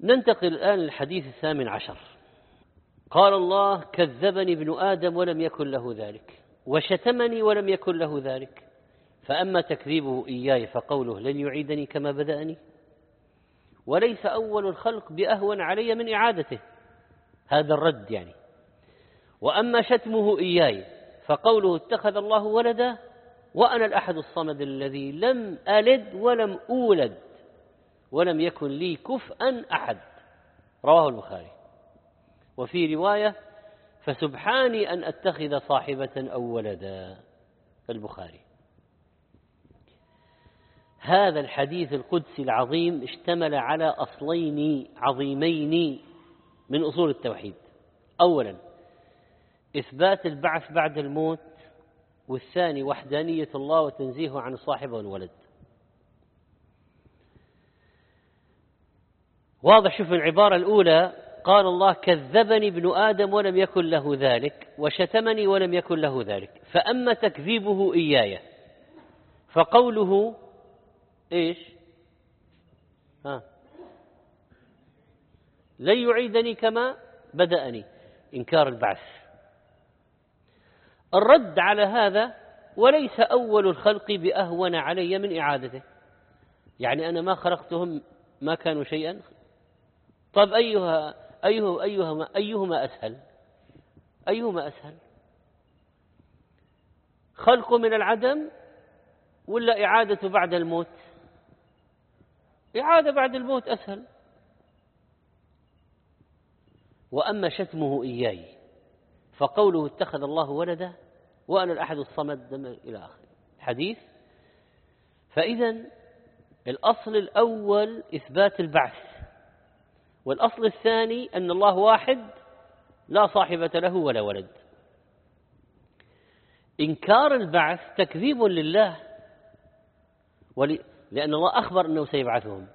ننتقل الآن للحديث الثامن عشر. قال الله كذبني ابن آدم ولم يكن له ذلك وشتمني ولم يكن له ذلك. فأما تكذيبه إياي فقوله لن يعيدني كما بدأني. وليس أول الخلق بأهون علي من إعادته. هذا الرد يعني. وأما شتمه إياي فقوله اتخذ الله ولدا وأنا الأحد الصمد الذي لم ألد ولم أولد. ولم يكن لي كفءا أحد. رواه البخاري. وفي رواية فسبحاني أن أتخذ صاحبة أو ولدا. البخاري هذا الحديث القدسي العظيم اشتمل على أصلين عظيمين من أصول التوحيد. أولا إثبات البعث بعد الموت والثاني وحدانية الله وتنزيهه عن الصاحب والولد واضح شوف العبارة الأولى قال الله كذبني ابن آدم ولم يكن له ذلك وشتمني ولم يكن له ذلك فأما تكذيبه إياي. فقوله إيش؟ ها. لن يعيدني كما بدأني. إنكار البعث. الرد على هذا وليس أول الخلق بأهون علي من إعادته. يعني أنا ما خلقتهم ما كانوا شيئا طب أيها أيه أيهما أيهما أسهل؟ أيهما أسهل؟ خلق من العدم ولا إعادة بعد الموت؟ إعادة بعد الموت أسهل. وأما شتمه إياي فقوله اتخذ الله ولدا وأنا الأحد الصمد إلى آخره. الحديث فإذا الأصل الأول إثبات البعث. والأصل الثاني أن الله واحد لا صاحبة له ولا ولد. إنكار البعث تكذيب لله لأن الله أخبر أنه سيبعثهم.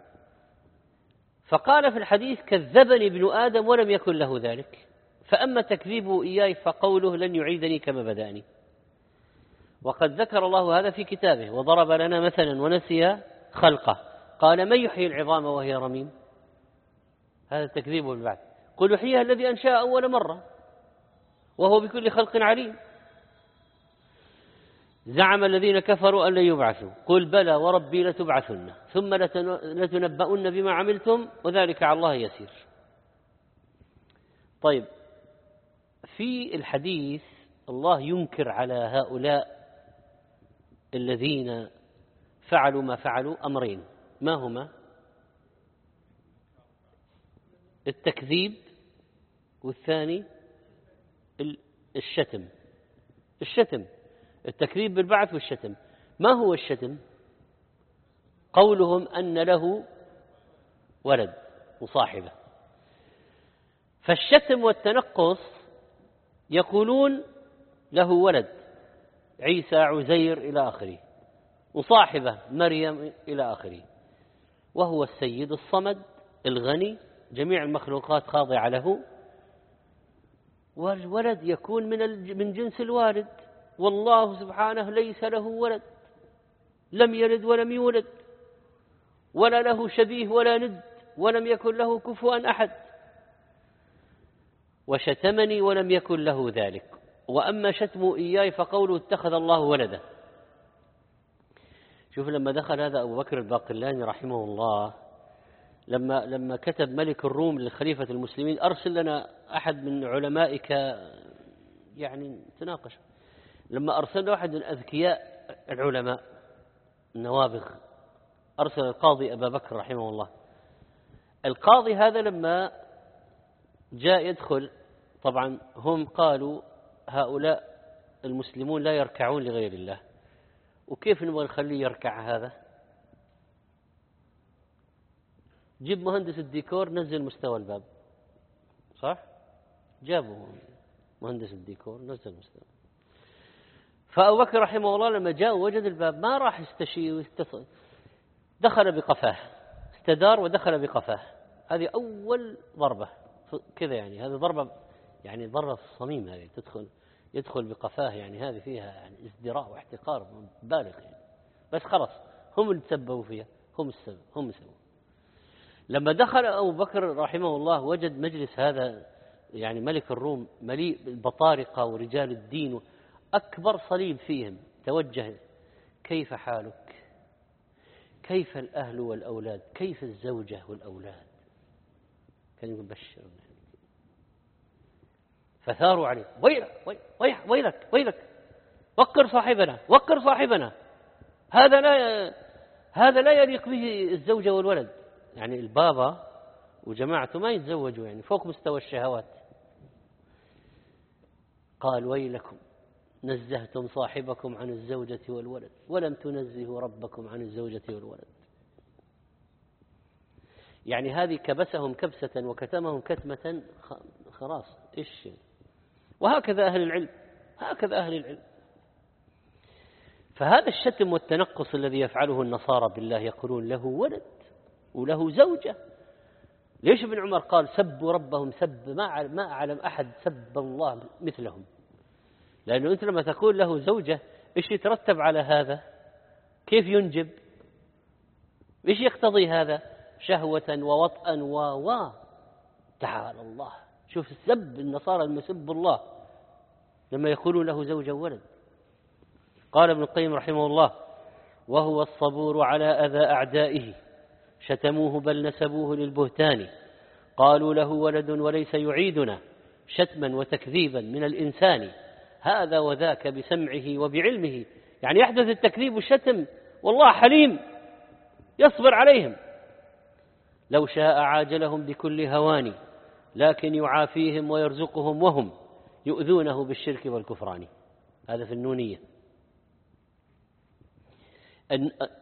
فقال في الحديث كذبني ابن آدم ولم يكن له ذلك. فأما تكذيبه إياي فقوله لن يعيدني كما بدأني. وقد ذكر الله هذا في كتابه وضرب لنا مثلا ونسي خلقه. قال من يحيي العظام وهي رميم؟ هذا تكذيب بالبعث قل يحييها الذي أنشأ أول مرة وهو بكل خلق عليم. زعم الذين كفروا أن لن يبعثوا. قل بلى وربي لتبعثن. ثم لتنبؤن بما عملتم وذلك على الله يسير. طيب في الحديث الله ينكر على هؤلاء الذين فعلوا ما فعلوا أمرين. ما هما؟ التكذيب والثاني الشتم. الشتم. التكذيب بالبعث والشتم. ما هو الشتم؟ قولهم أن له ولد وصاحبة. فالشتم والتنقص يقولون له ولد عيسى عزير إلى آخره وصاحبة مريم إلى آخره. وهو السيد الصمد الغني جميع المخلوقات خاضعة له والولد يكون من من جنس الوالد. والله سبحانه ليس له ولد لم يلد ولم يولد ولا له شبيه ولا ند ولم يكن له كفوا أحد. وشتمني ولم يكن له ذلك. وأما شتم إياي فقوله اتخذ الله ولدا شوف لما دخل هذا أبو بكر الباقلاني رحمه الله لما لما كتب ملك الروم لخليفة المسلمين أرسل لنا أحد من علمائك يعني تناقش. لما أرسلنا واحد من أذكياء العلماء النوابغ أرسل القاضي أبا بكر رحمه الله. القاضي هذا لما جاء يدخل طبعا هم قالوا هؤلاء المسلمون لا يركعون لغير الله. وكيف نبغى نخليه يركع هذا؟ جيب مهندس الديكور نزل مستوى الباب. صح؟ جابوا مهندس الديكور نزل مستوى. فأبو بكر رحمه الله لما جاء وجد الباب ما راح يستشير ويستصل دخل بقفاه استدار ودخل بقفاه. هذه أول ضربة. كذا يعني هذه ضربة يعني ضربة الصميم هذه تدخل يدخل بقفاه يعني هذه فيها يعني ازدراء واحتقار بالغ يعني. بس خلاص هم اللي تسببوا فيها هم السبب هم السبب. لما دخل أبو بكر رحمه الله وجد مجلس هذا يعني ملك الروم مليء بالبطارقة ورجال الدين أكبر صليب فيهم. توجه كيف حالك؟ كيف الأهل والأولاد؟ كيف الزوجة والأولاد؟ كان يقول بشر فثاروا عليه. ويلك ويلك ويلك. وقر صاحبنا وقر صاحبنا. هذا لا هذا لا يليق به الزوجة والولد. يعني البابا وجماعته ما يتزوجوا يعني فوق مستوى الشهوات. قال ويلكم نزهتم صاحبكم عن الزوجة والولد ولم تنزهوا ربكم عن الزوجة والولد. يعني هذه كبسهم كبسة وكتمهم كتمة خلاص إيش؟ وهكذا أهل العلم هكذا أهل العلم. فهذا الشتم والتنقص الذي يفعله النصارى بالله يقولون له ولد. وله زوجة. ليش ابن عمر قال سبوا ربهم سب ما ما أعلم أحد سب الله مثلهم؟ لأنه أنت لما تقول له زوجة إيش يترتب على هذا؟ كيف ينجب؟ إيش يقتضي هذا؟ شهوة ووطئا و و تعالى الله. شوف السب النصارى لما يسب الله لما يقولون له زوجا ولد قال ابن القيم رحمه الله وهو الصبور على أذى أعدائه. شتموه بل نسبوه للبهتان. قالوا له ولد وليس يعيدنا شتما وتكذيبا من الإنسان. هذا وذاك بسمعه وبعلمه. يعني يحدث التكذيب والشتم والله حليم يصبر عليهم. لو شاء عاجلهم بكل هوان لكن يعافيهم ويرزقهم وهم يؤذونه بالشرك والكفران. هذا في النونية.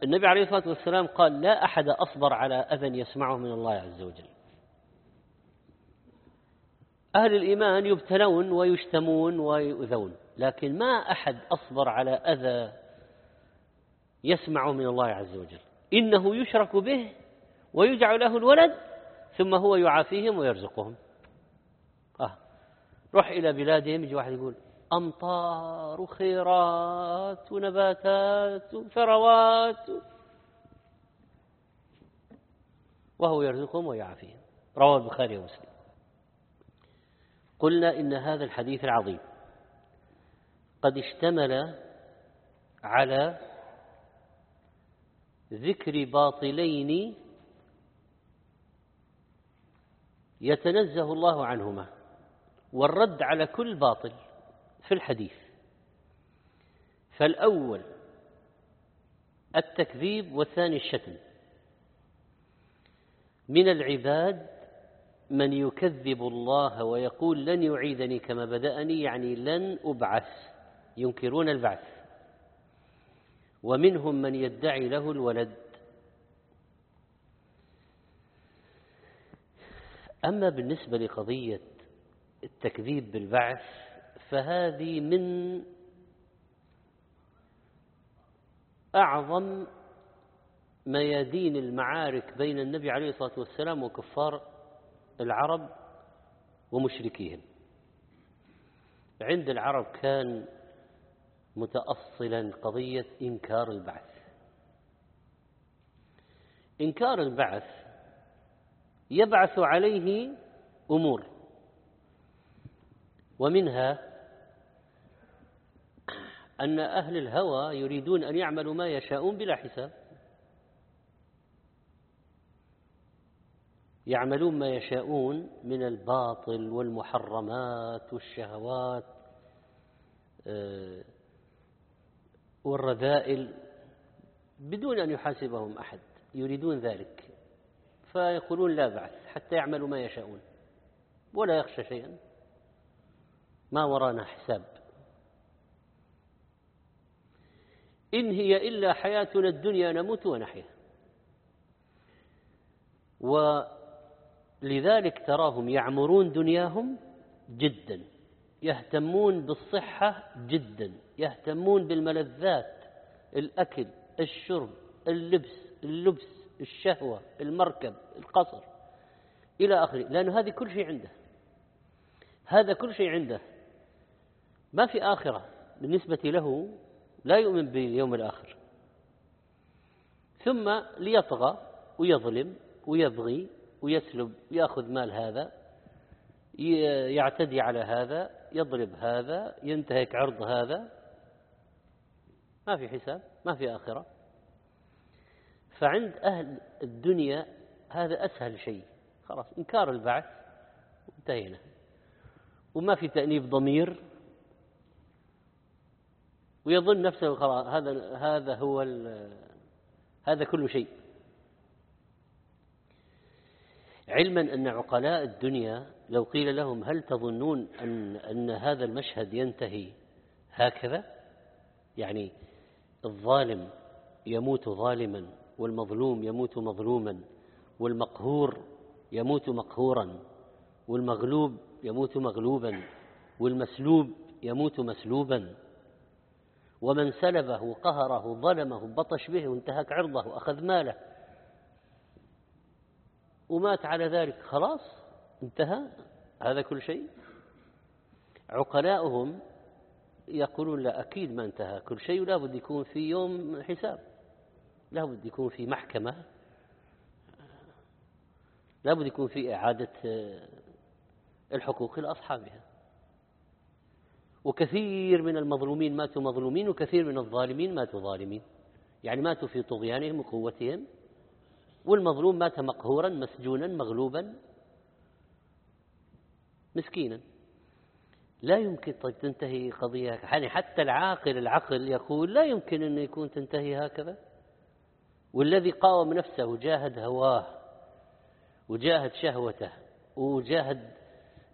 النبي عليه الصلاة والسلام قال لا أحد أصبر على أذى يسمعه من الله عز وجل. أهل الإيمان يبتلون ويشتمون ويؤذون لكن ما أحد أصبر على أذى يسمع من الله عز وجل. إنه يشرك به ويجعل له الولد ثم هو يعافيهم ويرزقهم. آه. روح إلى بلادهم يجي واحد يقول أمطار وخيرات ونباتات وثروات وهو يرزقهم ويعافيهم. رواه البخاري ومسلم. قلنا إن هذا الحديث العظيم قد اشتمل على ذكر باطلين يتنزه الله عنهما والرد على كل باطل. في الحديث. فالأول التكذيب والثاني الشتم. من العباد من يكذب الله ويقول لن يعيدني كما بدأني يعني لن أبعث. ينكرون البعث. ومنهم من يدعي له الولد. أما بالنسبة لقضية التكذيب بالبعث فهذه من أعظم ميادين المعارك بين النبي عليه الصلاة والسلام وكفار العرب ومشركيهم. عند العرب كان متأصلا قضية إنكار البعث. إنكار البعث يبعث عليه أمور ومنها أن أهل الهوى يريدون أن يعملوا ما يشاءون بلا حساب. يعملون ما يشاءون من الباطل والمحرمات والشهوات آه، والرذائل بدون أن يحاسبهم أحد يريدون ذلك. فيقولون لا بعث حتى يعملوا ما يشاءون ولا يخشى شيئا. ما ورانا حساب. إن هي إلا حياتنا الدنيا نموت ونحيا. ولذلك تراهم يعمرون دنياهم جدا يهتمون بالصحة جدا يهتمون بالملذات الأكل الشرب اللبس اللبس الشهوة المركب القصر إلى آخره. لأن هذه كل شيء عنده. هذا كل شيء عنده. ما في آخرة بالنسبة له لا يؤمن باليوم الآخر. ثم ليطغى ويظلم ويبغي ويسلب يأخذ مال هذا يعتدي على هذا يضرب هذا ينتهك عرض هذا. ما في حساب ما في آخرة. فعند أهل الدنيا هذا أسهل شيء. خلاص إنكار البعث انتهينا. وما في تأنيب ضمير. ويظن نفسه خلاص هذا هذا هو هذا كل شيء. علما أن عقلاء الدنيا لو قيل لهم هل تظنون أن, أن هذا المشهد ينتهي هكذا؟ يعني الظالم يموت ظالما والمظلوم يموت مظلوما والمقهور يموت مقهورا والمغلوب يموت مغلوبا والمسلوب يموت مسلوبا. ومن سلبه قهره ظلمه بطش به وانتهك عرضه وأخذ ماله ومات على ذلك خلاص انتهى هذا كل شيء. عقلاؤهم يقولون لا أكيد ما انتهى كل شيء ولا بد يكون في يوم حساب لا بد يكون في محكمة لا بد يكون في إعادة الحقوق لأصحابها. وكثير من المظلومين ماتوا مظلومين وكثير من الظالمين ماتوا ظالمين. يعني ماتوا في طغيانهم وقوتهم والمظلوم مات مقهورا مسجونا مغلوبا مسكينا. لا يمكن طيب تنتهي قضية يعني حتى العاقل العقل يقول لا يمكن أن يكون تنتهي هكذا. والذي قاوم نفسه وجاهد هواه وجاهد شهوته وجاهد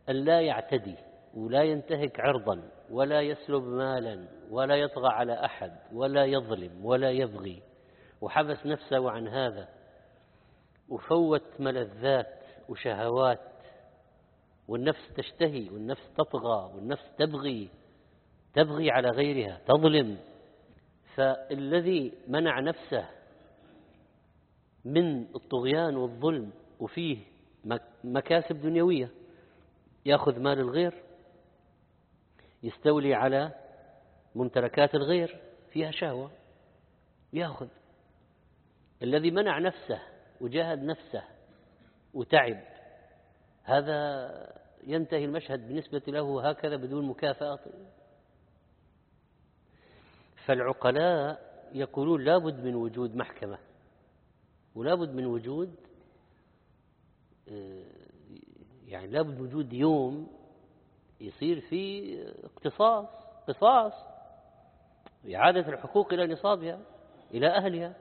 أن لا يعتدي ولا ينتهك عرضا ولا يسلب مالا ولا يطغى على أحد ولا يظلم ولا يبغي. وحبس نفسه عن هذا. وفوت ملذات وشهوات. والنفس تشتهي والنفس تطغى والنفس تبغي تبغي على غيرها تظلم. فالذي منع نفسه من الطغيان والظلم وفيه مكاسب دنيوية يأخذ مال الغير. يستولي على ممتلكات الغير فيها شهوة يأخذ. الذي منع نفسه وجاهد نفسه وتعب هذا ينتهي المشهد بالنسبة له هكذا بدون مكافأة. فالعقلاء يقولون لابد من وجود محكمة ولابد من وجود آه، يعني لابد وجود يوم يصير فيه اقتصاص قصاص إعادة الحقوق إلى نصابها إلى أهلها.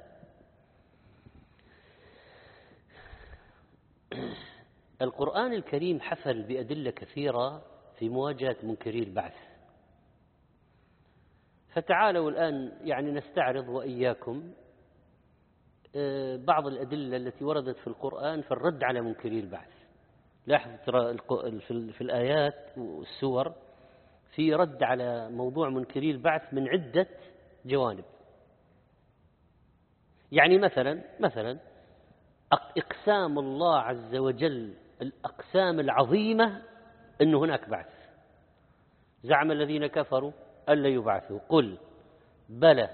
القرآن الكريم حفل بأدلة كثيرة في مواجهة منكري البعث. فتعالوا الآن يعني نستعرض وإياكم آه، بعض الأدلة التي وردت في القرآن في الرد على منكري البعث. لاحظ ترى في الآيات والسور في رد على موضوع منكري البعث من عدة جوانب. يعني مثلا مثلا إقسام الله عز وجل الأقسام العظيمة أن هناك بعث. زعم الذين كفروا ألا يبعثوا. قل بلى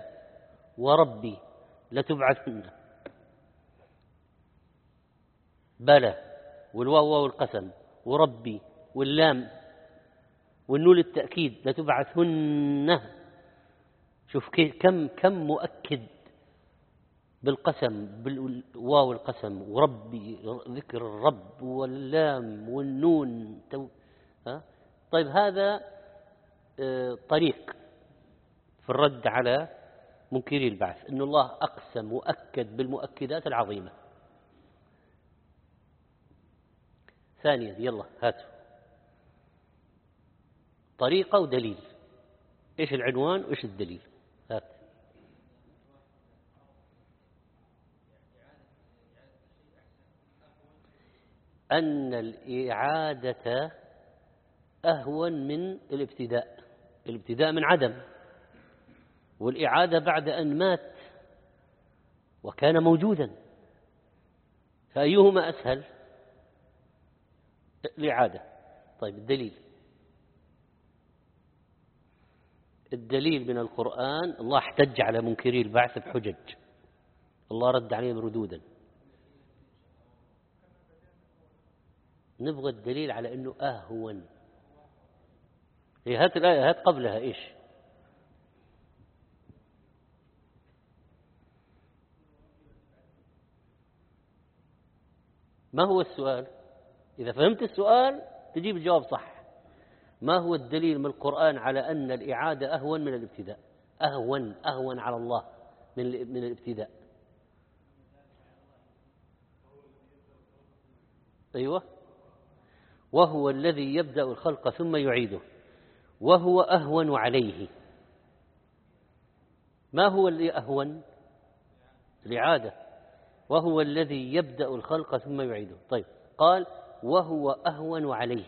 وربي لتبعثن. بلى والواو واو القسم وربي واللام والنون التأكيد لتبعثن شوف كم كم مؤكد بالقسم بالواو القسم وربي ذكر الرب واللام والنون. ها؟ طيب هذا آه، طريق في الرد على منكري البعث. أن الله أقسم وأكد بالمؤكدات العظيمة. ثانيا يلا هاتوا. طريقة ودليل. إيش العنوان وإيش الدليل؟ هات. أن الإعادة أهون من الابتداء. الابتداء من عدم. والإعادة بعد أن مات وكان موجودا. فأيهما أسهل؟ الإعادة طيب الدليل. الدليل من القرآن الله احتج على منكري البعث بحجج. الله رد عليهم ردودا. نبغى الدليل على أنه أهون. هي هات الآية هات قبلها إيش؟ ما هو السؤال؟ إذا فهمت السؤال تجيب الجواب صح. ما هو الدليل من القرآن على أن الإعادة أهون من الابتداء؟ أهون أهون على الله من من الابتداء. أيوة. وهو الذي يبدأ الخلق ثم يعيده. وهو أهون عليه. ما هو اللي أهون؟ الإعادة. وهو الذي يبدأ الخلق ثم يعيده. طيب قال وهو أهون عليه.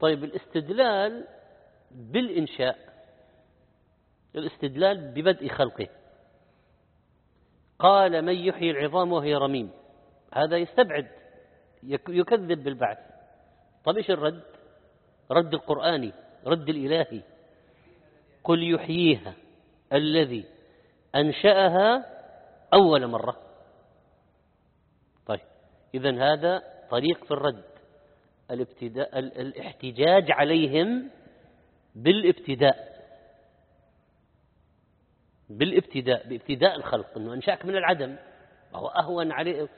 طيب الاستدلال بالإنشاء الاستدلال ببدء خلقه. قال من يحيي العظام وهي رميم. هذا يستبعد يكذب بالبعث. طيب إيش الرد؟ رد القرآني رد الإلهي قل يحييها الذي أنشأها أول مرة. طيب إذا هذا طريق في الرد الابتداء الاحتجاج عليهم بالابتداء. بالابتداء بابتداء الخلق إنه أنشأك من العدم وهو أهون عليه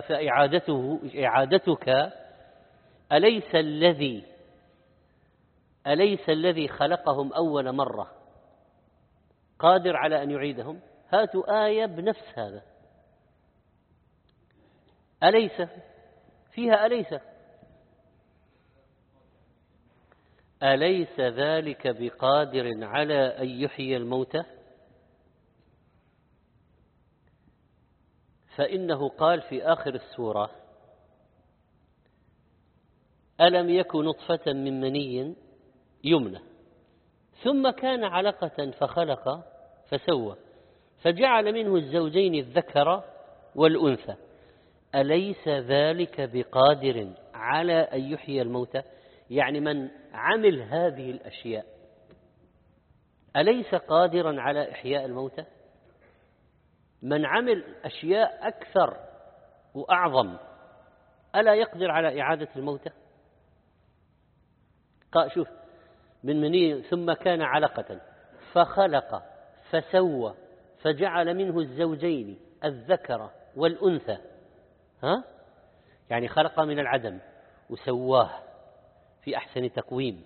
فإعادته إعادتك أليس الذي أليس الذي خلقهم أول مرة؟ قادر على أن يعيدهم؟ هاتوا آية بنفس هذا. أليس؟ فيها أليس؟ أليس ذلك بقادر على أن يحيي الموتى؟ فإنه قال في آخر السورة ألم يك نطفة من مني يمنى. ثم كان علقة فخلق فسوى فجعل منه الزوجين الذكر والأنثى. أليس ذلك بقادر على أن يحيي الموتى؟ يعني من عمل هذه الأشياء أليس قادرا على إحياء الموتى؟ من عمل أشياء أكثر وأعظم ألا يقدر على إعادة الموتى؟ شوف من مني ثم كان علقة فخلق فسوى فجعل منه الزوجين الذكر والأنثى. ها؟ يعني خلق من العدم وسواه في أحسن تقويم.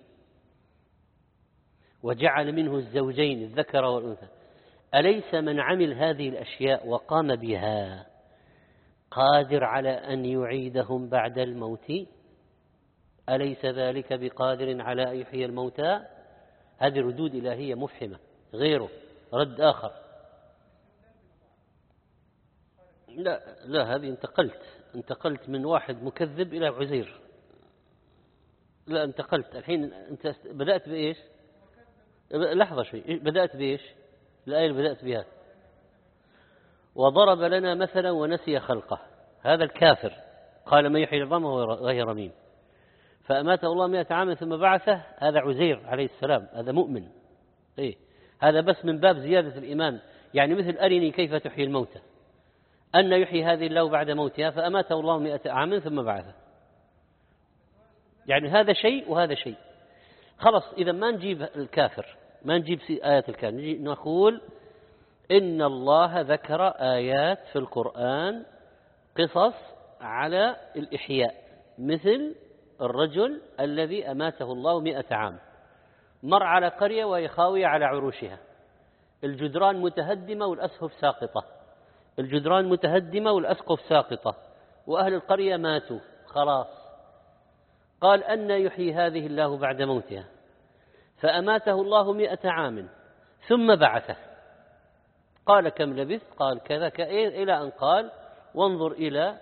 وجعل منه الزوجين الذكر والأنثى. أليس من عمل هذه الأشياء وقام بها؟ قادر على أن يعيدهم بعد الموت؟ أليس ذلك بقادر على أن يحيي الموتى؟ هذه ردود إلهية مفحمة غيره رد آخر. لا لا هذه انتقلت انتقلت من واحد مكذب إلى عزير. لا انتقلت. الحين أنت بدأت بإيش؟ لحظة شوي بدأت بإيش؟ الآية اللي بدأت بها. وضرب لنا مثلا ونسي خلقه. هذا الكافر. قال من يحيي العظام وهو غير رميم فأماته الله مئة عام ثم بعثه هذا عزير عليه السلام هذا مؤمن. إيه. هذا بس من باب زيادة الإيمان. يعني مثل أرني كيف تحيي الموتى. أن يحيي هذه الله بعد موتها فأماته الله مئة عام ثم بعثه. يعني هذا شيء وهذا شيء. خلص إذا ما نجيب الكافر ما نجيب آيات الكافر نقول إن الله ذكر آيات في القرآن قصص على الإحياء مثل الرجل الذي أماته الله مئة عام مر على قرية وهي خاوية على عروشها. الجدران متهدمة والأسقف ساقطة. الجدران متهدمة والأسقف ساقطة. وأهل القرية ماتوا. خلاص. قال أن يحيي هذه الله بعد موتها. فأماته الله مئة عام. ثم بعثه. قال كم لبثت؟ قال كذا إلى أن قال وانظر إلى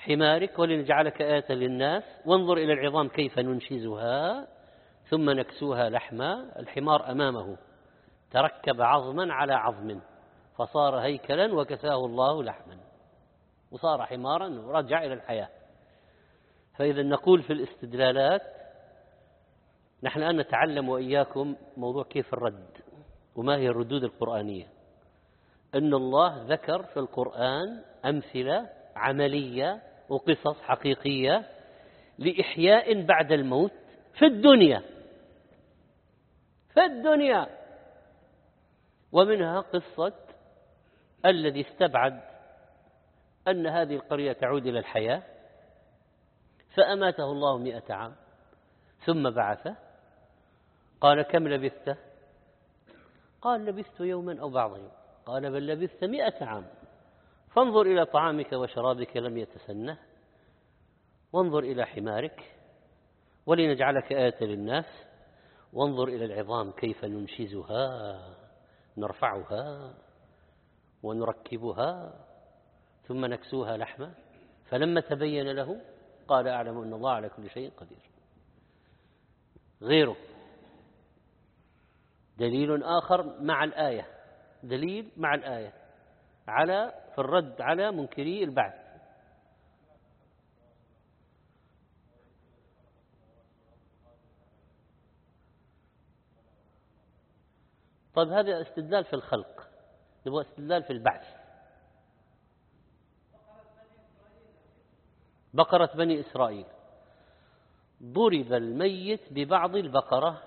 حمارك ولنجعلك آية للناس. وانظر إلى العظام كيف ننشزها ثم نكسوها لحما. الحمار أمامه. تركب عظما على عظم فصار هيكلا وكساه الله لحما. وصار حمارا ورجع إلى الحياة. فإذا نقول في الاستدلالات نحن الآن نتعلم وإياكم موضوع كيف الرد وما هي الردود القرآنية. أن الله ذكر في القرآن أمثلة عملية وقصص حقيقية لإحياء بعد الموت في الدنيا. في الدنيا. ومنها قصة الذي استبعد أن هذه القرية تعود إلى الحياة فأماته الله مئة عام ثم بعثه. قال كم لبثت؟ قال لبثت يوما أو بعض يوم. قال بل لبثت مئة عام. فانظر إلى طعامك وشرابك لم يتسنه وانظر إلى حمارك ولنجعلك آية للناس وانظر إلى العظام كيف ننشزها نرفعها ونركبها ثم نكسوها لحما. فلما تبين له قال أعلم أن الله على كل شيء قدير. غيره. دليل آخر مع الآية. دليل مع الآية. على في الرد على منكري البعث. طيب هذا استدلال في الخلق. نبغى استدلال في البعث. بقرة بني إسرائيل. ضرب الميت ببعض البقرة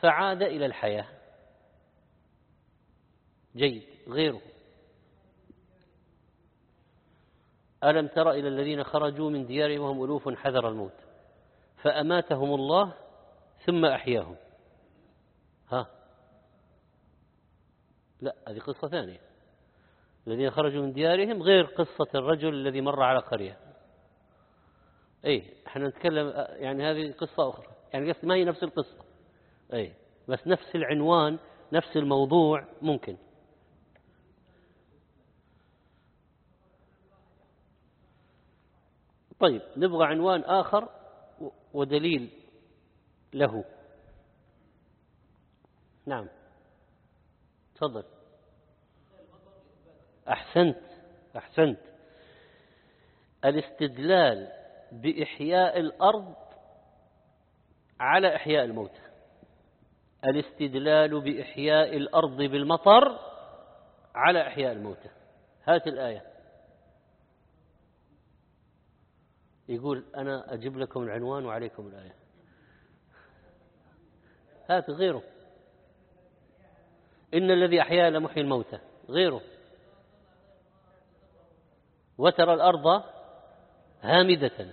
فعاد إلى الحياة. جيد. غيره. ألم تر إلى الذين خرجوا من ديارهم وهم ألوف حذر الموت؟ فأماتهم الله ثم أحياهم. ها؟ لا هذه قصة ثانية. الذين خرجوا من ديارهم غير قصة الرجل الذي مر على قرية. اي إحنا نتكلم يعني هذه قصة أخرى. يعني ما هي نفس القصة. اي بس نفس العنوان نفس الموضوع ممكن. طيب نبغى عنوان آخر ودليل له. نعم. تفضل. أحسنت أحسنت. الاستدلال بإحياء الأرض على إحياء الموتى. الاستدلال بإحياء الأرض بالمطر على إحياء الموتى. هات الآية. يقول أنا أجيب لكم العنوان وعليكم الآية. هات غيره. إن الذي أحيا لمحيي الموتى. غيره. وترى الأرض هامدة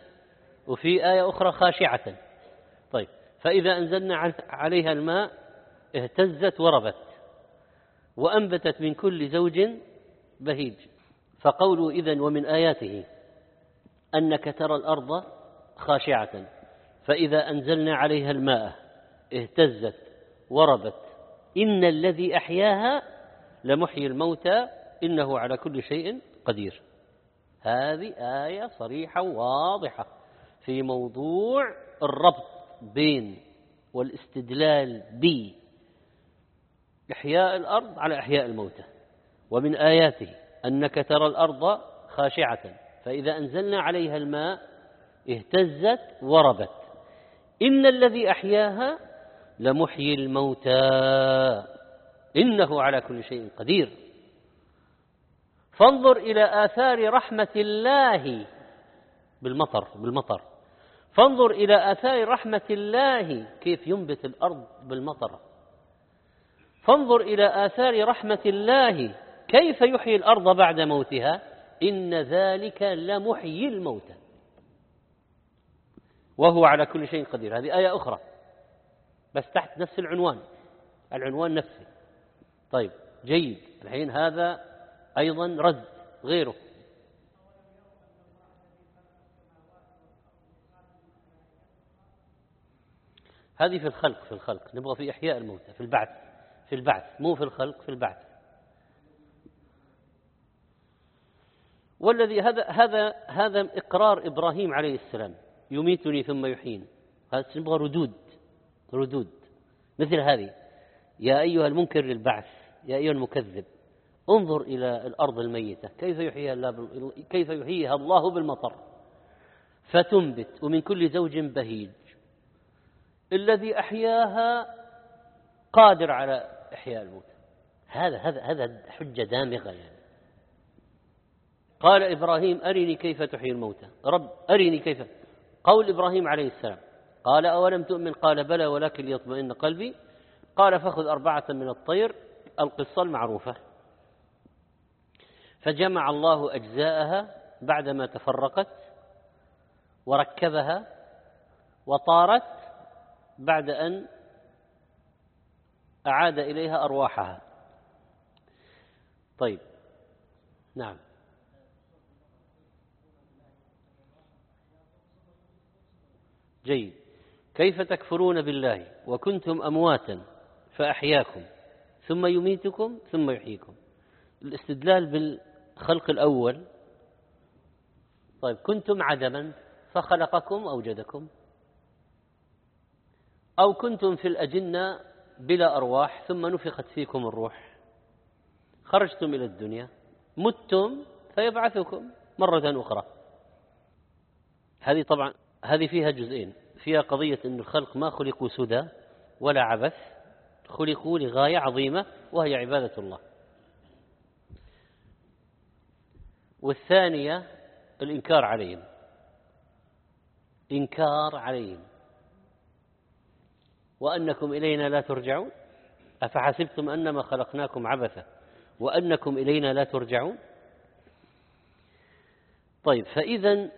وفي آية أخرى خاشعة. طيب فإذا أنزلنا عليها الماء اهتزت وربت وأنبتت من كل زوج بهيج. فقوله إذن ومن آياته. أنك ترى الأرض خاشعة فإذا أنزلنا عليها الماء اهتزت وربت. إن الذي أحياها لمحيي الموتى إنه على كل شيء قدير. هذه آية صريحة واضحة في موضوع الربط بين والاستدلال ب إحياء الأرض على إحياء الموتى. ومن آياته أنك ترى الأرض خاشعة. فإذا أنزلنا عليها الماء اهتزت وربت. إن الذي أحياها لمحيي الموتى. إنه على كل شيء قدير. فانظر إلى آثار رحمة الله بالمطر بالمطر. فانظر إلى آثار رحمة الله كيف ينبت الأرض بالمطر. فانظر إلى آثار رحمة الله كيف يحيي الأرض بعد موتها. إن ذلك لمحيي الموتى. وهو على كل شيء قدير. هذه آية أخرى بس تحت نفس العنوان. العنوان نفسه. طيب جيد. الحين هذا أيضا رد غيره. هذه في الخلق في الخلق. نبغى في إحياء الموتى في البعث. في البعث. مو في الخلق في البعث. والذي هذا هذا هذا إقرار إبراهيم عليه السلام. يميتني ثم يحيين هذا نبغى ردود. ردود. مثل هذه. يا أيها المنكر للبعث يا أيها المكذب. انظر إلى الأرض الميتة. كيف يحييها الله كيف يحييها الله بالمطر. فتنبت ومن كل زوج بهيج. الذي أحياها قادر على إحياء الموت. هذا هذا هذا حجة دامغة يعني. قال إبراهيم أرني كيف تحيي الموتى؟ رب أرني كيف؟ قول إبراهيم عليه السلام. قال أولم تؤمن؟ قال بلى ولكن ليطمئن قلبي. قال فخذ أربعة من الطير القصة المعروفة. فجمع الله أجزاءها بعدما تفرقت وركبها وطارت بعد أن أعاد إليها أرواحها. طيب. نعم. جيد. كيف تكفرون بالله وكنتم أمواتا فأحياكم ثم يميتكم ثم يحييكم. الاستدلال بالخلق الأول طيب كنتم عدما فخلقكم أوجدكم أو كنتم في الأجنة بلا أرواح ثم نفخت فيكم الروح خرجتم إلى الدنيا متم فيبعثكم مرة أخرى. هذه طبعا هذه فيها جزئين. فيها قضية أن الخلق ما خلقوا سدى ولا عبث خلقوا لغاية عظيمة وهي عبادة الله. والثانية الإنكار عليهم. إنكار عليهم. وأنكم إلينا لا ترجعون. أفحسبتم أنما خلقناكم عبثا وأنكم إلينا لا ترجعون؟ طيب فإذا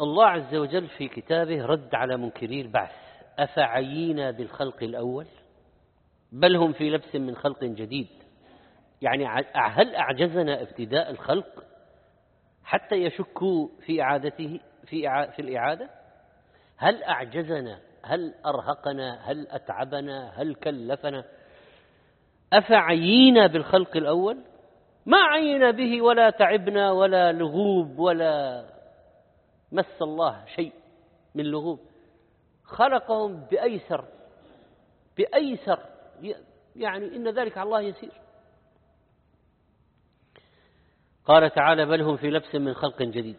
الله عز وجل في كتابه رد على منكري البعث أفعينا بالخلق الأول؟ بل هم في لبس من خلق جديد. يعني هل أعجزنا ابتداء الخلق حتى يشكوا في إعادته في في الإعادة؟ هل أعجزنا؟ هل أرهقنا؟ هل أتعبنا؟ هل كلفنا؟ أفعينا بالخلق الأول؟ ما عينا به ولا تعبنا ولا لغوب ولا مس الله شيء من لغوب. خلقهم بأيسر بأيسر يعني إن ذلك على الله يسير. قال تعالى بل هم في لبس من خلق جديد.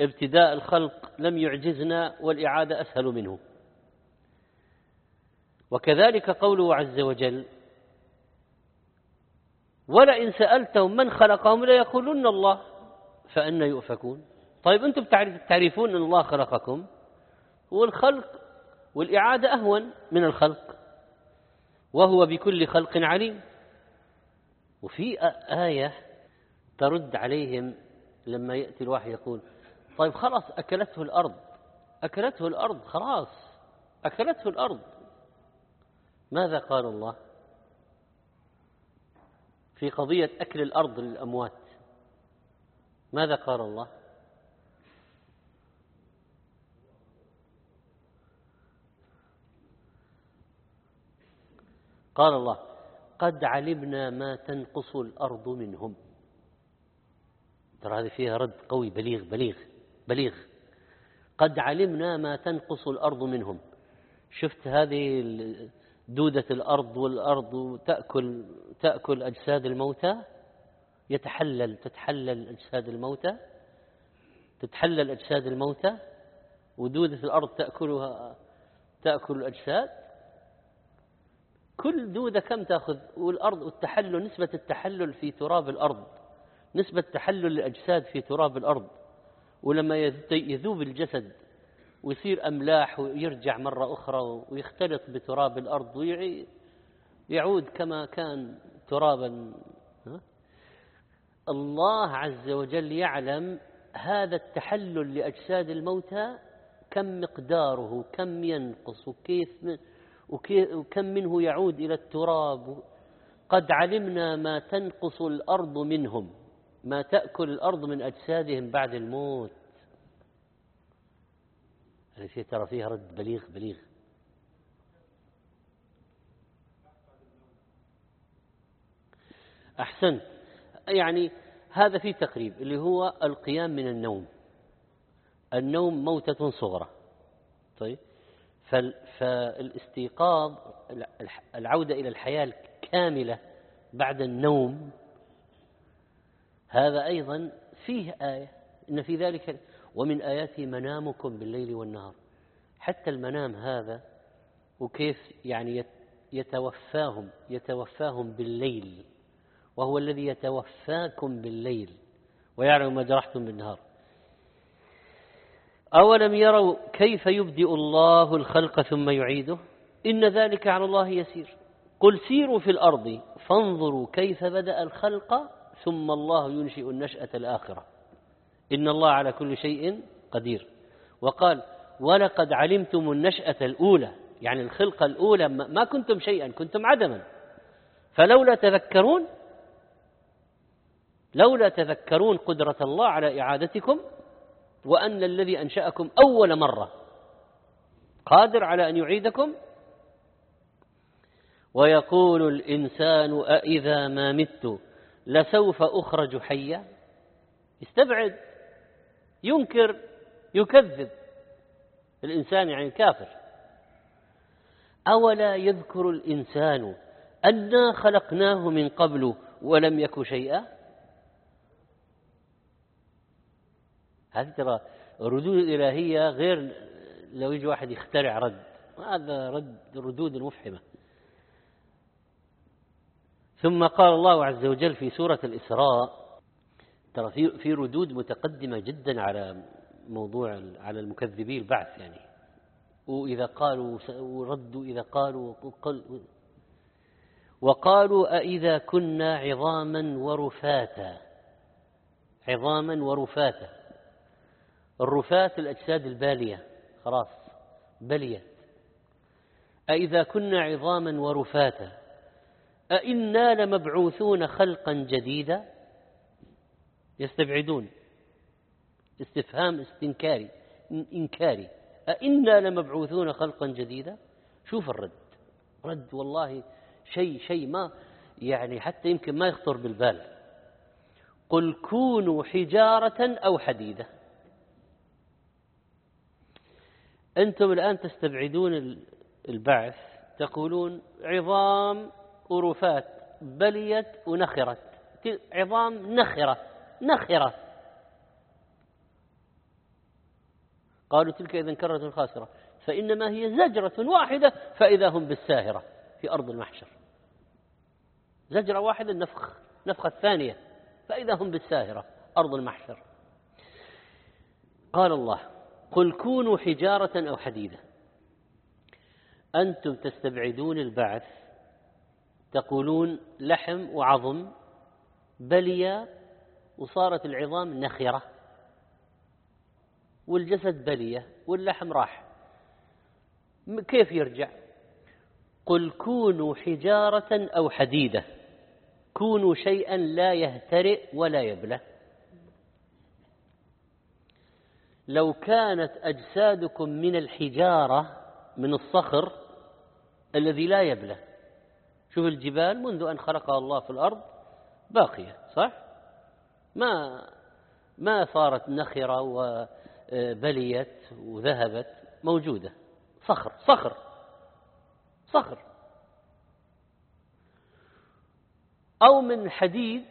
ابتداء الخلق لم يعجزنا والإعادة أسهل منه. وكذلك قوله عز وجل ولئن سألتهم من خلقهم ليقولن الله فأنا يؤفكون. طيب أنتم تعرفون أن الله خلقكم والخلق والإعادة أهون من الخلق وهو بكل خلق عليم وفي آية ترد عليهم لما يأتي الواحد يقول طيب خلاص أكلته الأرض أكلته الأرض خلاص أكلته الأرض. ماذا قال الله؟ في قضية أكل الأرض للأموات ماذا قال الله؟ قال الله قد علمنا ما تنقص الأرض منهم. ترى هذه فيها رد قوي بليغ بليغ بليغ. قد علمنا ما تنقص الأرض منهم. شفت هذه دودة الأرض والأرض تأكل تأكل أجساد الموتى؟ يتحلل تتحلل أجساد الموتى؟ تتحلل أجساد الموتى؟ ودودة الأرض تأكلها تأكل الأجساد؟ كل دودة كم تأخذ؟ والأرض والتحلل نسبة التحلل في تراب الأرض. نسبة تحلل الأجساد في تراب الأرض. ولما يذوب الجسد ويصير أملاح ويرجع مرة أخرى ويختلط بتراب الأرض ويعود كما كان ترابا. الله عز وجل يعلم هذا التحلل لأجساد الموتى كم مقداره كم ينقص وكيف وكم منه يعود إلى التراب. قد علمنا ما تنقص الأرض منهم ما تأكل الأرض من أجسادهم بعد الموت. هذه فيه ترى فيها رد بليغ بليغ. أحسنت يعني هذا في تقريب اللي هو القيام من النوم. النوم موتة صغرى. طيب. فالاستيقاظ العودة إلى الحياة الكاملة بعد النوم هذا أيضا فيه آية إن في ذلك ومن آياته منامكم بالليل والنهار. حتى المنام هذا وكيف يعني يتوفاهم يتوفاهم بالليل وهو الذي يتوفاكم بالليل ويعلم ما جرحتم بالنهار. أولم يروا كيف يبدئ الله الخلق ثم يعيده؟ إن ذلك على الله يسير. قل سيروا في الأرض فانظروا كيف بدأ الخلق ثم الله ينشئ النشأة الآخرة. إن الله على كل شيء قدير. وقال ولقد علمتم النشأة الأولى يعني الخلقة الأولى ما كنتم شيئا كنتم عدما. فلولا تذكرون لولا تذكرون قدرة الله على إعادتكم وأن الذي أنشأكم أول مرة. قادر على أن يعيدكم؟ ويقول الإنسان أإذا ما مت لسوف أخرج حيا؟ استبعد ينكر يكذب. الإنسان يعني الكافر. أولا يذكر الإنسان أنا خلقناه من قبل ولم يك شيئا؟ هذه ترى ردود الإلهية غير لو يجي واحد يخترع رد. هذا رد الردود المفحمة ثم قال الله عز وجل في سورة الإسراء ترى في في ردود متقدمة جدا على موضوع على المكذبي البعث يعني. وإذا قالوا وردوا إذا قالوا وقالوا أإذا كنا عظاما ورفاتا. عظاما ورفاتا. الرفات الأجساد البالية خلاص بليت. أإذا كنا عظاما ورفاتا أئنا لمبعوثون خلقا جديدا؟ يستبعدون. استفهام استنكاري إنكاري. أئنا لمبعوثون خلقا جديدا؟ شوف الرد. رد والله شيء شيء ما يعني حتى يمكن ما يخطر بالبال. قل كونوا حجارة أو حديدة. أنتم الآن تستبعدون البعث تقولون عظام ورفات بليت ونخرت. عظام نخرة نخرة. قالوا تلك إذا كرة خاسرة. فإنما هي زجرة واحدة فإذا هم بالساهرة في أرض المحشر. زجرة واحدة النفخ نفخة الثانية فإذا هم بالساهرة أرض المحشر. قال الله قل كونوا حجارة أو حديدة. أنتم تستبعدون البعث تقولون لحم وعظم بلي وصارت العظام نخرة والجسد بلية واللحم راح. كيف يرجع؟ قل كونوا حجارة أو حديدة. كونوا شيئا لا يهترئ ولا يبلى. لو كانت أجسادكم من الحجارة من الصخر الذي لا يبلى. شوف الجبال منذ أن خلقها الله في الأرض باقية صح؟ ما ما صارت نخرة وبليت وذهبت موجودة. صخر صخر صخر. أو من حديد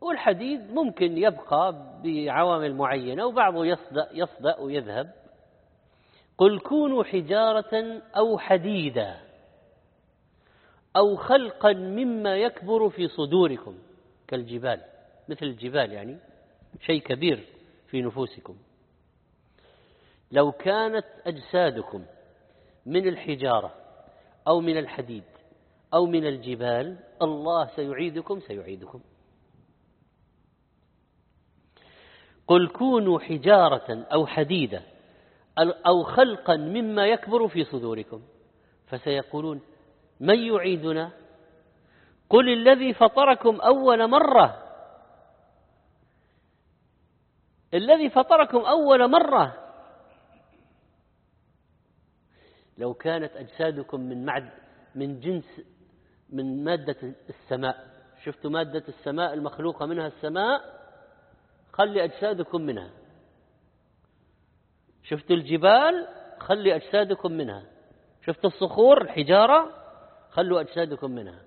والحديد ممكن يبقى بعوامل معينة وبعضه يصدأ, يصدأ ويذهب. قل كونوا حجارة أو حديدا أو خلقا مما يكبر في صدوركم كالجبال مثل الجبال يعني شيء كبير في نفوسكم. لو كانت أجسادكم من الحجارة أو من الحديد أو من الجبال الله سيعيدكم سيعيدكم. قل كونوا حجارة أو حديدة أو خلقا مما يكبر في صدوركم. فسيقولون من يعيدنا؟ قل الذي فطركم أول مرة. الذي فطركم أول مرة. لو كانت أجسادكم من معد من جنس من مادة السماء. شفتوا مادة السماء المخلوقة منها السماء؟ خلي أجسادكم منها. شفتوا الجبال؟ خلي أجسادكم منها. شفتوا الصخور؟ الحجارة؟ خلوا أجسادكم منها.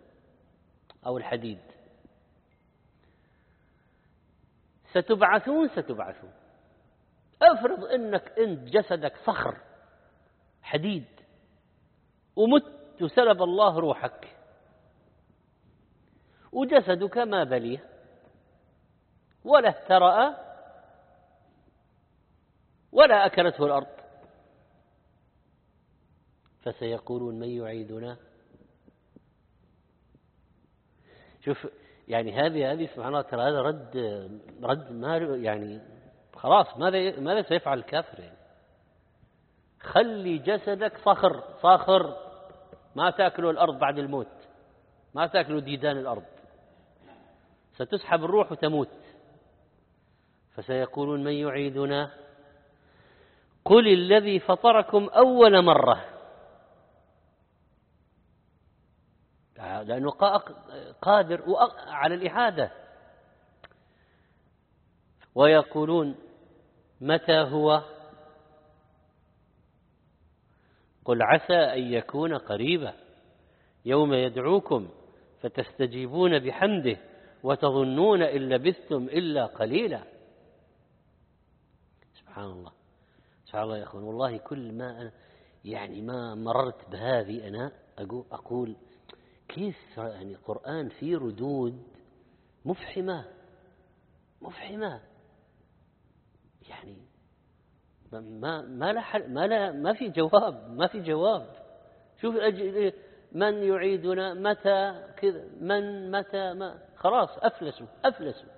أو الحديد. ستبعثون؟ ستبعثون. افرض إنك إنت جسدك صخر حديد ومت وسلب الله روحك وجسدك ما بلي ولا اهترأ ولا أكلته الأرض. فسيقولون من يعيدنا؟ شوف يعني هذه هذه سبحان الله ترى هذا رد رد ما يعني خلاص ماذا ماذا سيفعل الكافر يعني؟ خلي جسدك صخر صاخر ما تاكله الأرض بعد الموت ما تاكله ديدان الأرض. ستسحب الروح وتموت. فسيقولون من يعيدنا؟ قل الذي فطركم أول مرة. لأنه قادر على الإعادة. ويقولون متى هو؟ قل عسى أن يكون قريبا. يوم يدعوكم فتستجيبون بحمده وتظنون إن لبثتم إلا قليلا. سبحان الله. سبحان الله يا أخوان. والله كل ما أنا يعني ما مررت بهذه أنا أقول, كيف يعني القرآن فيه ردود مفحمة مفحمة. يعني ما ما لا ما لا ما في جواب ما في جواب. شوف من يعيدنا متى كذا من متى ما خلاص أفلسوا أفلسوا.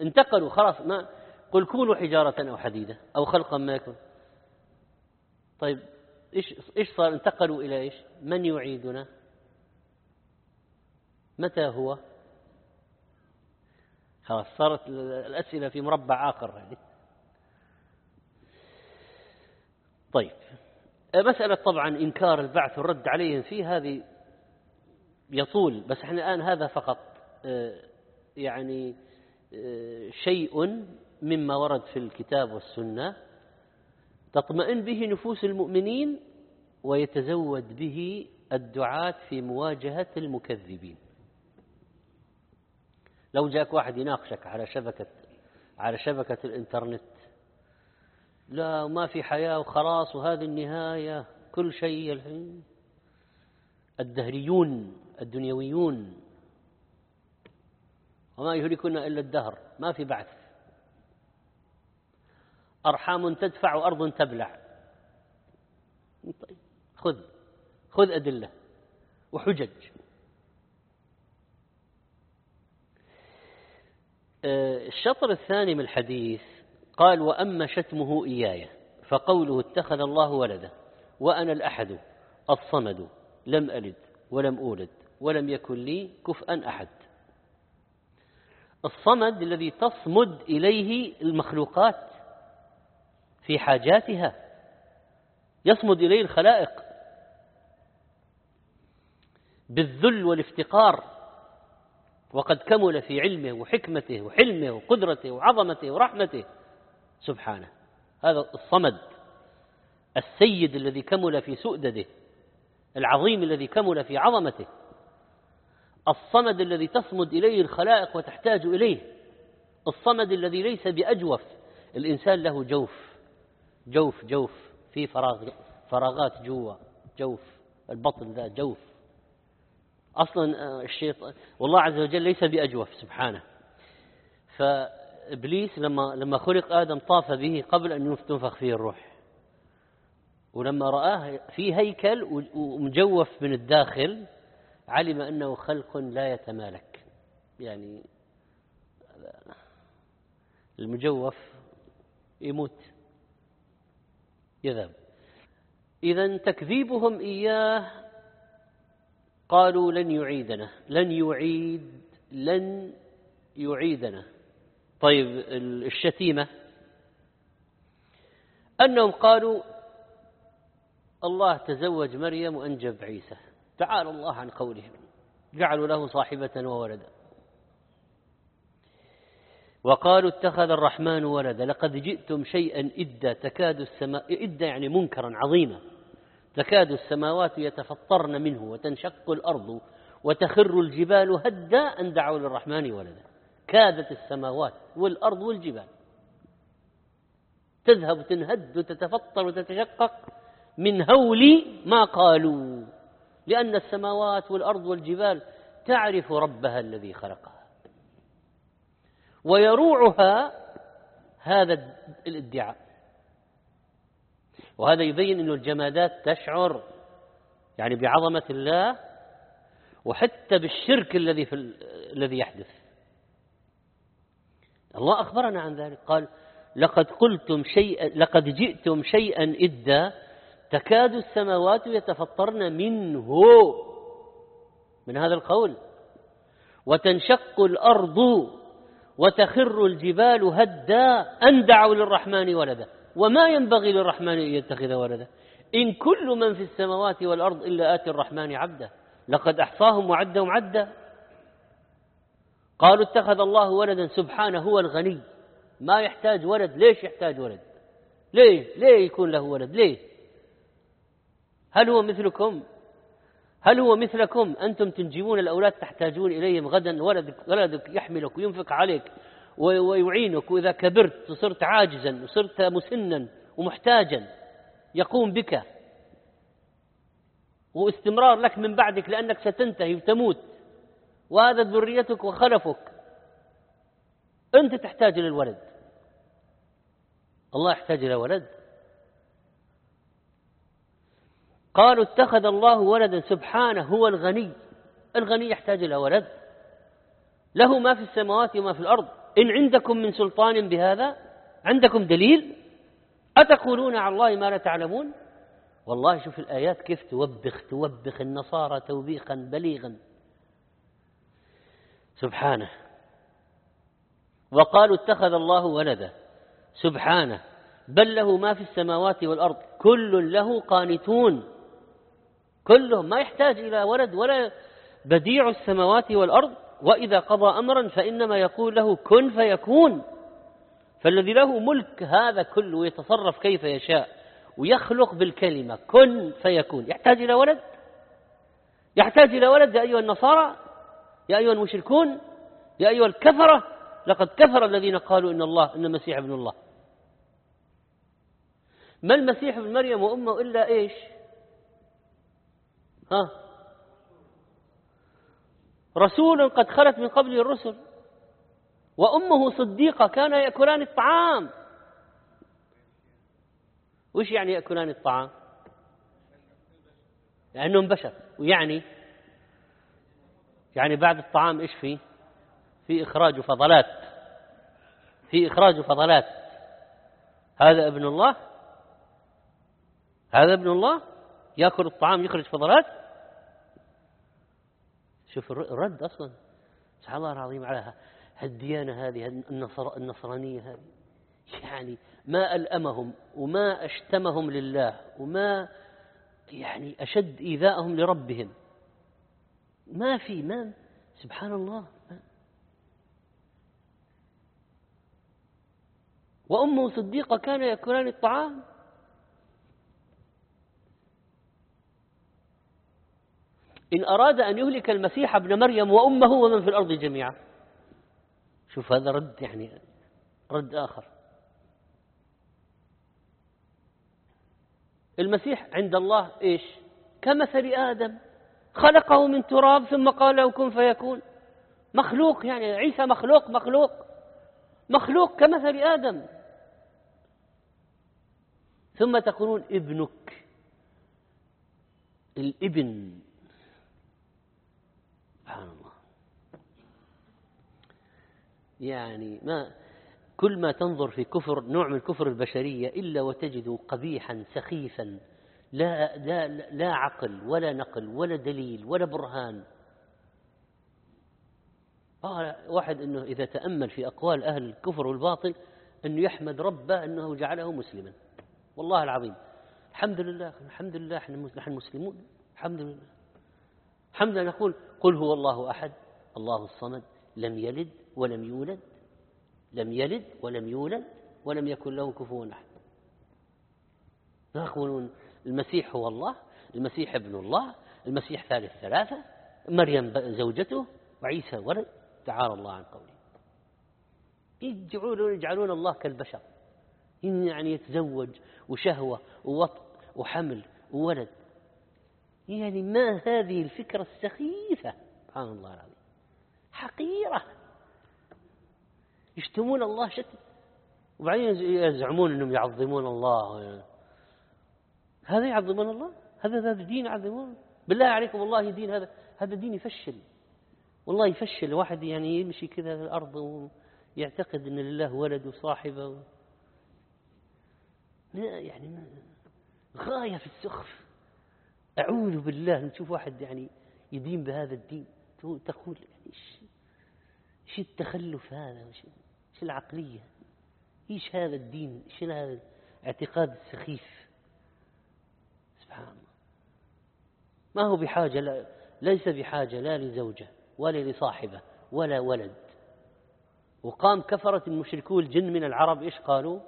انتقلوا خلاص ما قل كونوا حجارة أو حديدة أو خلقا ما يكون طيب إيش إيش صار؟ انتقلوا إلى إيش؟ من يعيدنا؟ متى هو؟ خلاص صارت الأسئلة في مربع آخر هذه. طيب مسألة طبعا إنكار البعث والرد عليهم فيه هذه يطول بس إحنا الآن هذا فقط آه، يعني آه، شيء مما ورد في الكتاب والسنة تطمئن به نفوس المؤمنين ويتزود به الدعاة في مواجهة المكذبين. لو جاك واحد يناقشك على شبكة على شبكة الإنترنت لا ما في حياة وخلاص وهذه النهاية كل شيء الحين. الدهريون الدنيويون وما يهلكنا إلا الدهر ما في بعث. أرحام تدفع وأرض تبلع. طيب خذ خذ أدلة وحجج. آه، الشطر الثاني من الحديث قال وأما شتمه إياي فقوله اتخذ الله ولدا وأنا الأحد الصمد لم ألد ولم أولد ولم يكن لي كفءا أحد. الصمد الذي تصمد إليه المخلوقات في حاجاتها. يصمد إليه الخلائق. بالذل والافتقار. وقد كمل في علمه وحكمته وحلمه وقدرته وعظمته ورحمته. سبحانه. هذا الصمد. السيد الذي كمل في سؤدده. العظيم الذي كمل في عظمته. الصمد الذي تصمد إليه الخلائق وتحتاج إليه. الصمد الذي ليس بأجوف. الإنسان له جوف. جوف جوف. في فراغ فراغات جوا. جوف. البطن ذا جوف. أصلا آه، الشيطان والله عز وجل ليس بأجوف سبحانه. فإبليس لما لما خلق آدم طاف به قبل أن تنفخ فيه الروح. ولما رآه في هيكل ومجوف من الداخل علم أنه خلق لا يتمالك. يعني المجوف يموت. يذهب. إذا تكذيبهم إياه قالوا لن يعيدنا لن يعيد لن يعيدنا. طيب الشتيمة. أنهم قالوا الله تزوج مريم وأنجب عيسى. تعالى الله عن قولهم. جعلوا له صاحبة وولدا. وقالوا اتخذ الرحمن ولدا. لقد جئتم شيئا إدا تكاد السماء إدا يعني منكرا عظيما تكاد السماوات يتفطرن منه وتنشق الأرض وتخر الجبال هدا أن دعوا للرحمن ولدا. كادت السماوات والأرض والجبال. تذهب تنهد وتتفطر وتتشقق من هول ما قالوا. لأن السماوات والأرض والجبال تعرف ربها الذي خلقها. ويروعها هذا الادعاء. وهذا يبين أن الجمادات تشعر يعني بعظمة الله وحتى بالشرك الذي في الذي يحدث. الله أخبرنا عن ذلك. قال لقد قلتم شيئا لقد جئتم شيئا إدا تكاد السماوات يتفطرن منه. من هذا القول. وتنشق الأرض وتخر الجبال هدا أن دعوا للرحمن ولدا. وما ينبغي للرحمن أن يتخذ ولدا. إن كل من في السماوات والأرض إلا آتي الرحمن عبدا لقد أحصاهم وعدهم عدا. قالوا اتخذ الله ولدا سبحانه هو الغني. ما يحتاج ولد. ليش يحتاج ولد؟ ليه ليه يكون له ولد؟ ليه هل هو مثلكم؟ هل هو مثلكم؟ أنتم تنجبون الأولاد تحتاجون إليهم غدا ولدك, ولدك يحملك وينفق عليك ويعينك وإذا كبرت وصرت عاجزا وصرت مسنا ومحتاجا يقوم بك. واستمرار لك من بعدك لأنك ستنتهي وتموت. وهذا ذريتك وخلفك. أنت تحتاج إلى الولد. الله يحتاج إلى ولد. قالوا اتخذ الله ولدا سبحانه هو الغني. الغني يحتاج إلى ولد. له ما في السماوات وما في الأرض. إن عندكم من سلطان بهذا عندكم دليل؟ أتقولون على الله ما لا تعلمون؟ والله شوف الآيات كيف توبخ توبخ النصارى توبيخا بليغا. سبحانه. وقالوا اتخذ الله ولدا. سبحانه. بل له ما في السماوات والأرض. كل له قانتون. كلهم ما يحتاج إلى ولد ولا بديع السماوات والأرض وإذا قضى أمرا فإنما يقول له كن فيكون. فالذي له ملك هذا كله يتصرف كيف يشاء ويخلق بالكلمة كن فيكون. يحتاج إلى ولد؟ يحتاج إلى ولد يا أيها النصارى؟ يا أيها المشركون؟ يا أيها الكفرة؟ لقد كفر الذين قالوا إن الله إن المسيح ابن الله. ما المسيح ابن مريم وأمه إلا إيش؟ رسول قد خلت من قبله الرسل. وأمه صديقة كان يأكلان الطعام. وش يعني يأكلان الطعام؟ لأنهم بشر. ويعني يعني بعد الطعام إيش فيه؟ في إخراج فضلات في إخراج فضلات هذا ابن الله؟ هذا ابن الله يأكل الطعام يخرج فضلات؟ شوف الرد أصلا. سبحان الله العظيم على الديانة هذه النصر النصرانية هذه. يعني ما ألأمهم وما أشتمهم لله وما يعني أشد إيذاءهم لربهم. ما في ما سبحان الله وأمه صديقة كان يأكلان الطعام. إن أراد أن يهلك المسيح ابن مريم وأمه ومن في الأرض جميعا. شوف هذا رد يعني رد آخر. المسيح عند الله إيش؟ كمثل آدم. خلقه من تراب ثم قال له كن فيكون. مخلوق يعني عيسى مخلوق مخلوق. مخلوق كمثل آدم. ثم تقولون ابنك. الابن. سبحان الله. يعني ما كل ما تنظر في كفر نوع من كفر البشرية إلا وتجده قبيحا سخيفا لا, لا, لا عقل ولا نقل ولا دليل ولا برهان. قال واحد أنه إذا تأمل في أقوال أهل الكفر والباطل أنه يحمد ربه أنه جعله مسلما. والله العظيم. الحمد لله الحمد لله نحن مسلمون. الحمد لله. لله نقول قل هو الله أحد الله الصمد لم يلد ولم يولد لم يلد ولم يولد ولم يكن له كفوا أحد. يقولون المسيح هو الله المسيح ابن الله المسيح ثالث ثلاثة مريم زوجته وعيسى ولد تعالى الله عن قوله. يجعلون يجعلون الله كالبشر. يعني يتزوج وشهوة ووط وحمل وولد. يعني ما هذه الفكرة السخيفة؟ سبحان الله العظيم. حقيرة. يشتمون الله شتم. وبعدين يزعمون أنهم يعظمون الله. هذا يعظمون الله؟ هذا هذا دين يعظمون؟ بالله عليكم والله دين هذا هذا دين يفشل. والله يفشل. واحد يعني يمشي كذا في الأرض ويعتقد أن لله ولد وصاحبه لا يعني غاية في السخف. أعوذ بالله. نشوف واحد يعني يدين بهذا الدين. تقول يعني إيش إيش التخلف هذا؟ إيش العقلية؟ إيش هذا الدين؟ إيش هذا الاعتقاد السخيف؟ سبحان الله. ما هو بحاجة لا ليس بحاجة لا لزوجة ولا لصاحبة ولا ولد. وقام كفرة المشركو الجن من العرب. إيش قالوا؟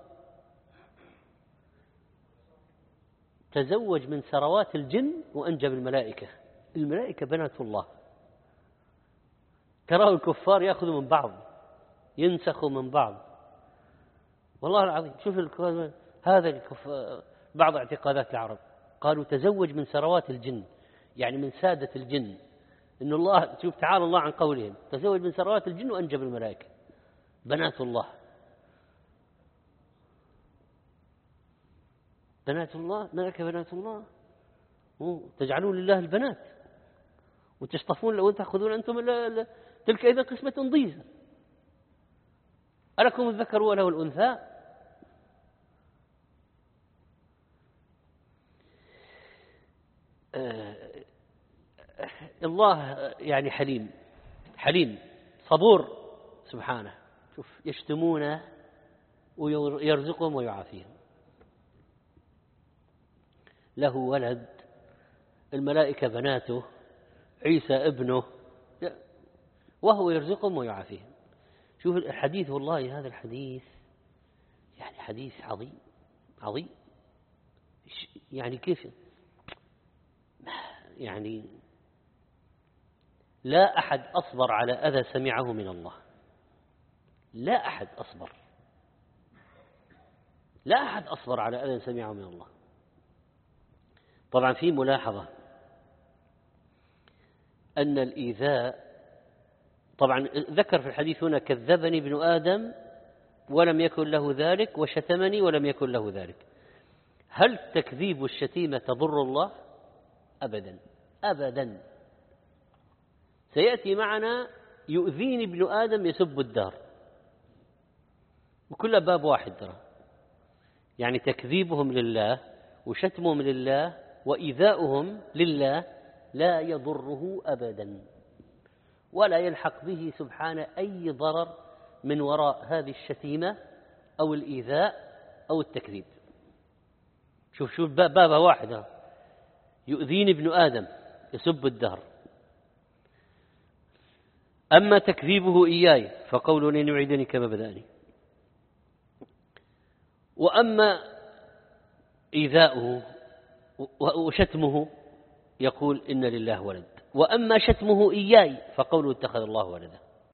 تزوج من ثروات الجن وأنجب الملائكة. الملائكة بنات الله. تراه الكفار يأخذوا من بعض ينسخوا من بعض. والله العظيم شوف هذا بعض اعتقادات العرب. قالوا تزوج من ثروات الجن يعني من سادة الجن. إن الله شوف تعالى الله عن قولهم. تزوج من ثروات الجن وأنجب الملائكة. بنات الله. بنات الله؟ ملكة بنات الله؟ تجعلون لله البنات. وتصطفون وتأخذون أنتم تلك إذا قسمة ضيزة ألكم الذكر وله الأنثى؟ آه، الله يعني حليم. حليم. صبور. سبحانه. شوف يشتمونه ويرزقهم ويعافيهم. له ولد. الملائكة بناته عيسى ابنه وهو يرزقهم ويعافيهم. شوف الحديث والله هذا الحديث يعني حديث عظيم عظيم. يعني كيف؟ يعني لا أحد أصبر على أذى سمعه من الله. لا أحد أصبر. لا أحد أصبر على أذى سمعه من الله. طبعا في ملاحظة. أن الإيذاء طبعا ذكر في الحديث هنا كذبني ابن آدم ولم يكن له ذلك وشتمني ولم يكن له ذلك. هل تكذيب الشتيمة تضر الله؟ أبدا أبدا. سيأتي معنا يؤذيني ابن آدم يسب الدار. وكل باب واحد ترى. يعني تكذيبهم لله وشتمهم لله وإيذاؤهم لله لا يضره أبدا ولا يلحق به سبحانه أي ضرر من وراء هذه الشتيمة أو الإيذاء أو التكذيب. شوف شوف بابها واحدة يؤذيني ابن آدم يسب الدهر. أما تكذيبه إياي فقول لن يعيدني كما بدأني. وأما إيذاؤه وشتمه يقول إن لله ولد. وأما شتمه إياي فقوله اتخذ الله ولدا.